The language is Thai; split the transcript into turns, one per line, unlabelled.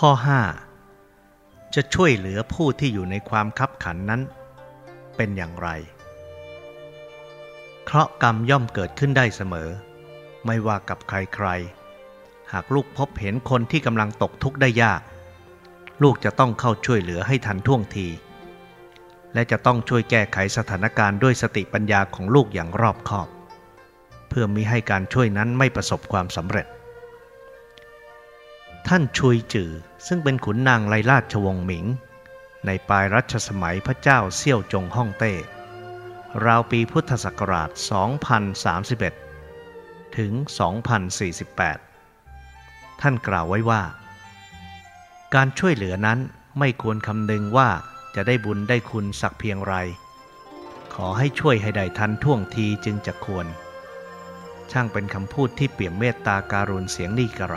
ข้อ 5 จะช่วยเหลือผู้ที่อยู่ในความคับขันนั้น เป็นอย่างไร เคราะห์กรรมย่อมเกิดขึ้นได้เสมอ ไม่ว่ากับใครๆ หากลูกพบเห็นคนที่กำลังตกทุกข์ได้ยาก ลูกจะต้องเข้าช่วยเหลือให้ทันท่วงที และจะต้องช่วยแก้ไขสถานการณ์ด้วยสติปัญญาของลูกอย่างรอบคอบ เพื่อมิให้การช่วยนั้นไม่ประสบความสำเร็จ ท่านชุยจือซึ่งเป็นขุนนางไลราชวงศ์หมิง ในปลายรัชสมัยพระเจ้าเซี่ยวจงฮ่องเต้ ราวปีพุทธศักราช 2031 ถึง 2048 ท่านกล่าวไว้ว่า การช่วยเหลือนั้นไม่ควรคำนึงว่าจะได้บุญได้คุณสักเพียงไร ขอให้ช่วยให้ได้ทันท่วงทีจึงจะควร ช่างเป็นคำพูดที่เปี่ยมเมตตาการุณเสียงนี่กระไร